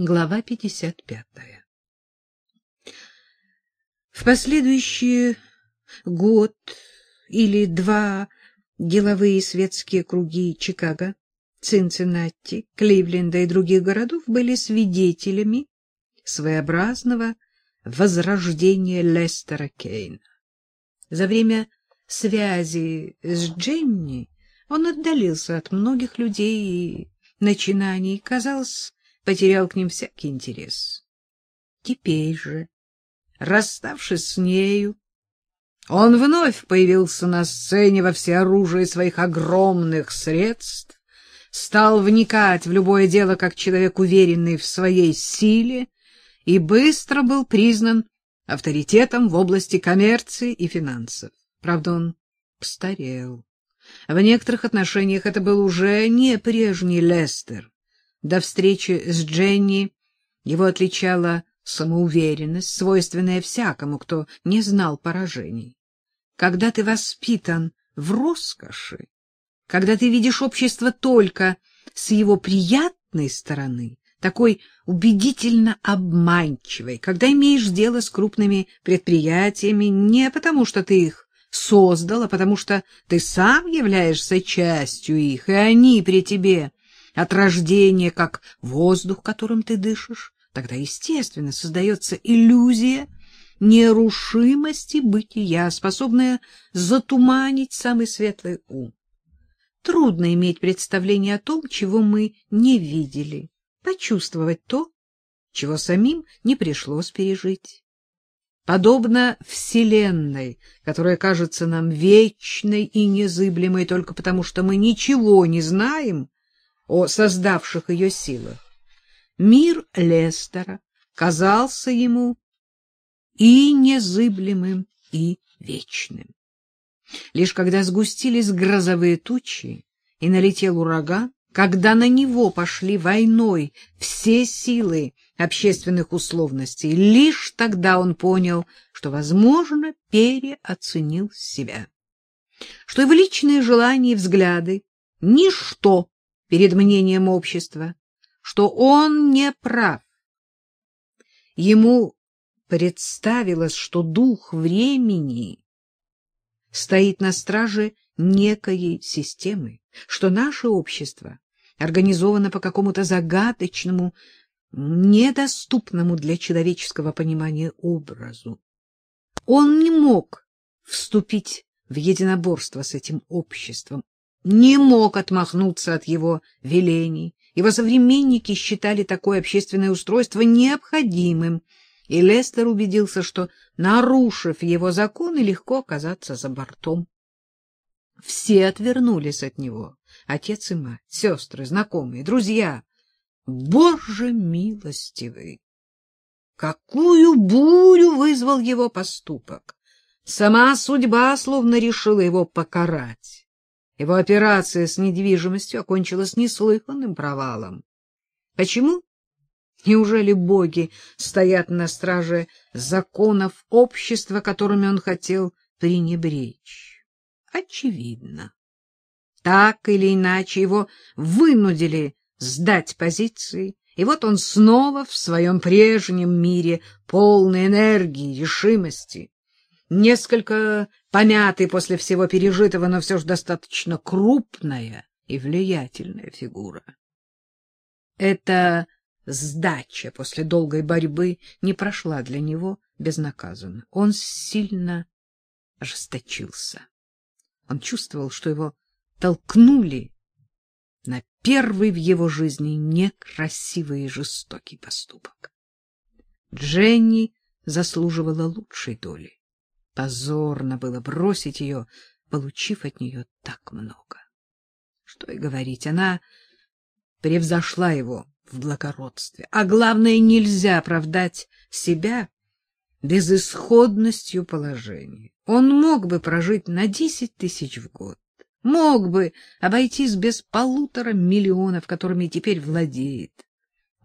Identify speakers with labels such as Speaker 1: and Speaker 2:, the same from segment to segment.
Speaker 1: Глава 55. В последующие год или два деловые и светские круги Чикаго, Цинциннати, Кливленда и других городов были свидетелями своеобразного возрождения Лестера Кейна. За время связи с Дженни он отдалился от многих людей и начинаний, казалось, потерял к ним всякий интерес. Теперь же, расставшись с нею, он вновь появился на сцене во всеоружии своих огромных средств, стал вникать в любое дело как человек, уверенный в своей силе, и быстро был признан авторитетом в области коммерции и финансов. Правда, он постарел. В некоторых отношениях это был уже не прежний Лестер. До встречи с Дженни его отличала самоуверенность, свойственная всякому, кто не знал поражений. Когда ты воспитан в роскоши, когда ты видишь общество только с его приятной стороны, такой убедительно обманчивой, когда имеешь дело с крупными предприятиями не потому, что ты их создал, а потому что ты сам являешься частью их, и они при тебе от рождения, как воздух, которым ты дышишь, тогда, естественно, создается иллюзия нерушимости бытия, способная затуманить самый светлый ум. Трудно иметь представление о том, чего мы не видели, почувствовать то, чего самим не пришлось пережить. Подобно Вселенной, которая кажется нам вечной и незыблемой только потому, что мы ничего не знаем, о создавших ее силах. Мир Лестера казался ему и незыблемым, и вечным. Лишь когда сгустились грозовые тучи и налетел ураган, когда на него пошли войной все силы общественных условностей, лишь тогда он понял, что, возможно, переоценил себя, что его личные желания и взгляды — ничто перед мнением общества, что он не прав. Ему представилось, что дух времени стоит на страже некой системы, что наше общество организовано по какому-то загадочному, недоступному для человеческого понимания образу. Он не мог вступить в единоборство с этим обществом, не мог отмахнуться от его велений. Его современники считали такое общественное устройство необходимым, и Лестер убедился, что, нарушив его законы, легко оказаться за бортом. Все отвернулись от него — отец и мать, сестры, знакомые, друзья. Боже милостивый! Какую бурю вызвал его поступок! Сама судьба словно решила его покарать. Его операция с недвижимостью окончилась неслыханным провалом. Почему? Неужели боги стоят на страже законов общества, которыми он хотел пренебречь? Очевидно. Так или иначе его вынудили сдать позиции, и вот он снова в своем прежнем мире, полной энергии, решимости несколько помятый после всего пережитого, но все же достаточно крупная и влиятельная фигура. Эта сдача после долгой борьбы не прошла для него безнаказанно. Он сильно ожесточился. Он чувствовал, что его толкнули на первый в его жизни некрасивый и жестокий поступок. Дженни заслуживала лучшей доли. Позорно было бросить ее, получив от нее так много. Что и говорить, она превзошла его в благородстве. А главное, нельзя оправдать себя безысходностью положения. Он мог бы прожить на десять тысяч в год, мог бы обойтись без полутора миллионов, которыми теперь владеет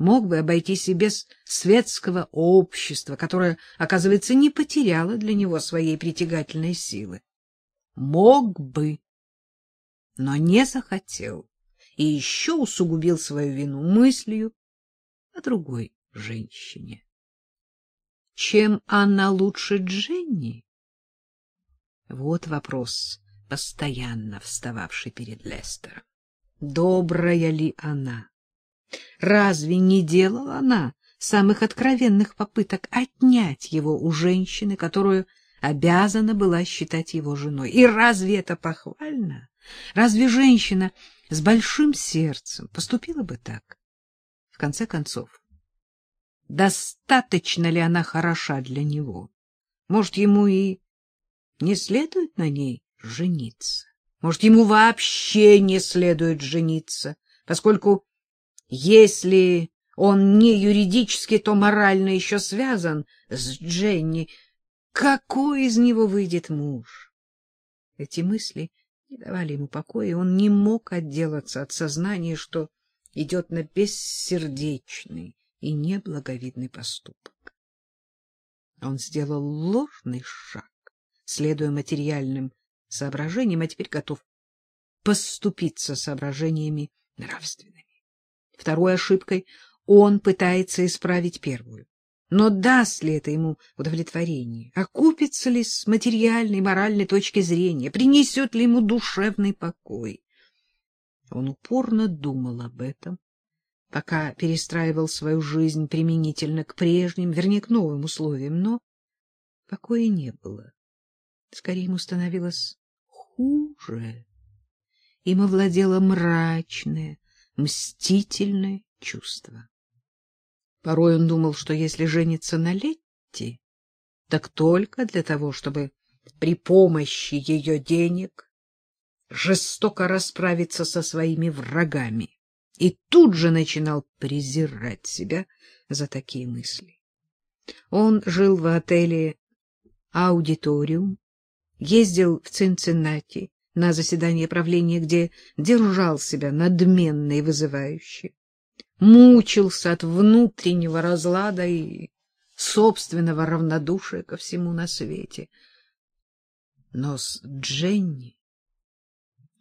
Speaker 1: мог бы обойтись и без светского общества, которое, оказывается, не потеряло для него своей притягательной силы. Мог бы, но не захотел и еще усугубил свою вину мыслью, о другой женщине. Чем она лучше Дженни? Вот вопрос, постоянно встававший перед Лестером. Добрая ли она? Разве не делала она самых откровенных попыток отнять его у женщины, которую обязана была считать его женой? И разве это похвально? Разве женщина с большим сердцем поступила бы так? В конце концов, достаточно ли она хороша для него? Может, ему и не следует на ней жениться? Может, ему вообще не следует жениться, поскольку если он не юридически, то морально еще связан с Дженни, какой из него выйдет муж? Эти мысли не давали ему покоя, и он не мог отделаться от сознания, что идет на бессердечный и неблаговидный поступок. Он сделал ложный шаг, следуя материальным соображениям, а теперь готов поступиться соображениями нравственными. Второй ошибкой он пытается исправить первую. Но даст ли это ему удовлетворение? Окупится ли с материальной и моральной точки зрения? Принесет ли ему душевный покой? Он упорно думал об этом, пока перестраивал свою жизнь применительно к прежним, вернее, к новым условиям, но покоя не было. Скорее ему становилось хуже. Им овладело мрачное, мстительное чувство. Порой он думал, что если женится на Летти, так только для того, чтобы при помощи ее денег жестоко расправиться со своими врагами, и тут же начинал презирать себя за такие мысли. Он жил в отеле «Аудиториум», ездил в Цинциннати на заседание правления, где держал себя надменно и вызывающе, мучился от внутреннего разлада и собственного равнодушия ко всему на свете. Но с Дженни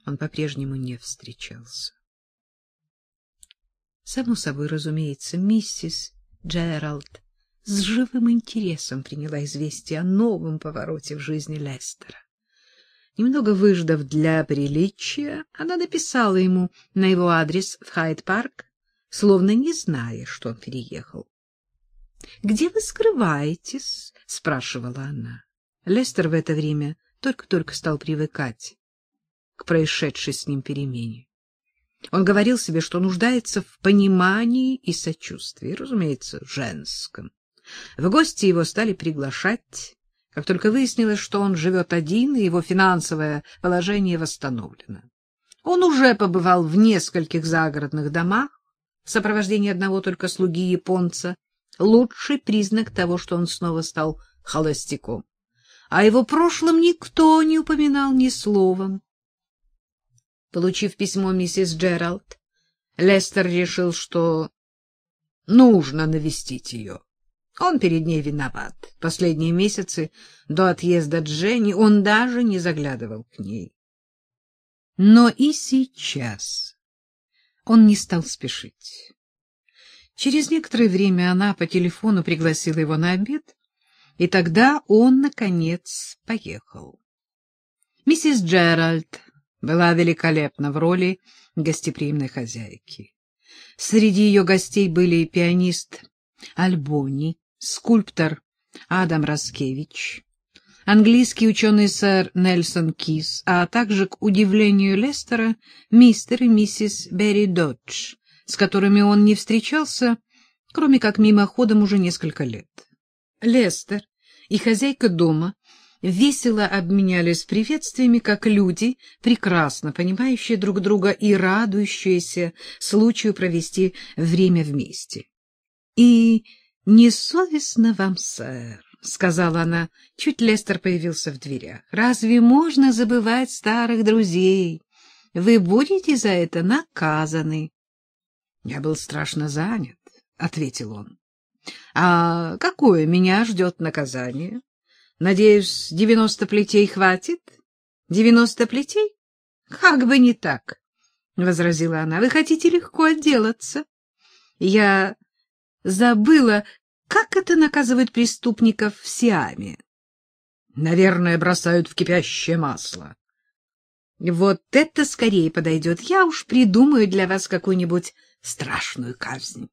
Speaker 1: он по-прежнему не встречался. Само собой, разумеется, миссис Джеральд с живым интересом приняла известие о новом повороте в жизни Лестера. Немного выждав для приличия, она написала ему на его адрес в Хайд-парк, словно не зная, что он переехал. — Где вы скрываетесь? — спрашивала она. Лестер в это время только-только стал привыкать к происшедшей с ним перемене. Он говорил себе, что нуждается в понимании и сочувствии, разумеется, женском. В гости его стали приглашать, как только выяснилось, что он живет один, и его финансовое положение восстановлено. Он уже побывал в нескольких загородных домах в сопровождении одного только слуги японца, лучший признак того, что он снова стал холостяком. О его прошлом никто не упоминал ни словом. Получив письмо миссис Джеральд, Лестер решил, что нужно навестить ее. Он перед ней виноват. Последние месяцы до отъезда Дженни он даже не заглядывал к ней. Но и сейчас он не стал спешить. Через некоторое время она по телефону пригласила его на обед, и тогда он, наконец, поехал. Миссис Джеральд была великолепна в роли гостеприимной хозяйки. Среди ее гостей были пианист Альбони, скульптор Адам Раскевич, английский ученый сэр Нельсон Кис, а также, к удивлению Лестера, мистер и миссис Берри Додж, с которыми он не встречался, кроме как мимоходом уже несколько лет. Лестер и хозяйка дома весело обменялись приветствиями, как люди, прекрасно понимающие друг друга и радующиеся случаю провести время вместе. — И несовестно вам, сэр, — сказала она, чуть Лестер появился в дверях. — Разве можно забывать старых друзей? Вы будете за это наказаны. — Я был страшно занят, — ответил он. — А какое меня ждет наказание? Надеюсь, девяносто плетей хватит? Девяносто плетей? Как бы не так, — возразила она. Вы хотите легко отделаться. Я забыла, как это наказывает преступников в Сиаме.
Speaker 2: Наверное, бросают в кипящее масло.
Speaker 1: Вот это скорее подойдет. Я уж придумаю для вас какую-нибудь страшную казнь.